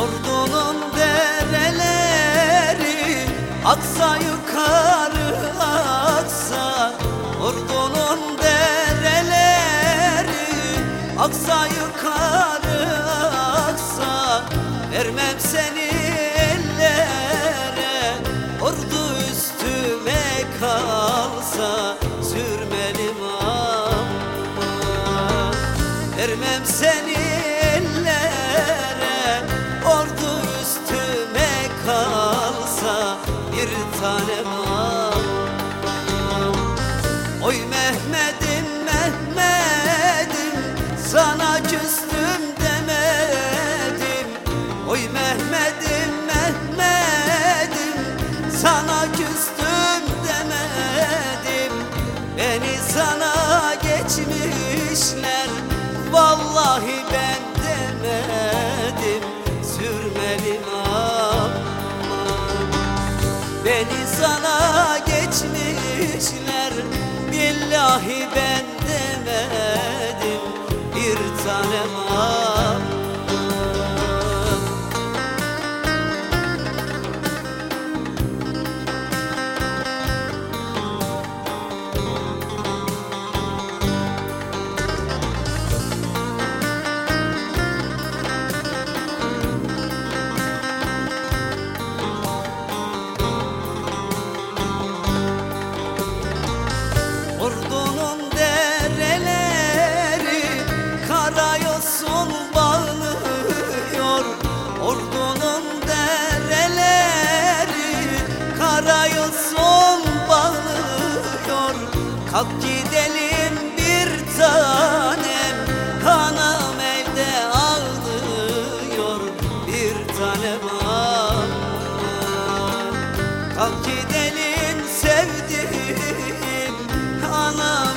Ordunun dereleri aksa yukarı aksa. Ordunun dereleri aksa yukarı aksa. Vermem seni ellere ordu üstüme kalsa. Tanem al Oy Mehmet'im Mehmet'im Sana küstüm demedim. Oy Mehmet'im Mehmet'im Sana Beni sana geçmişler Billahi ben demedim. Bir tanem aman Karayosun bağlıyor Ordunun dereleri Karayosun bağlıyor. Kalk gidelim bir tanem Hanım evde ağlıyor. Bir tanem Kalk gidelim sevdiğim Anam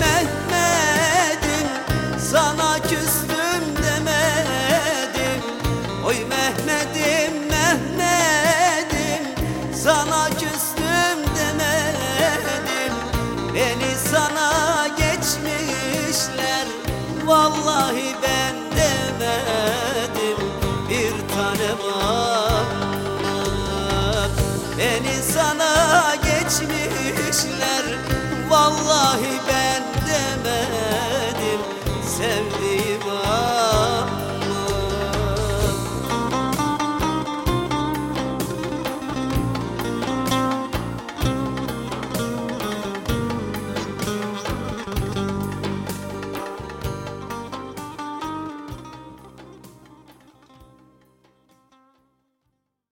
Mehmet'im Sana küstüm demedim. Oy Mehmet'im Mehmet'im Sana küstüm demedim. Beni sana geçmişler Vallahi ben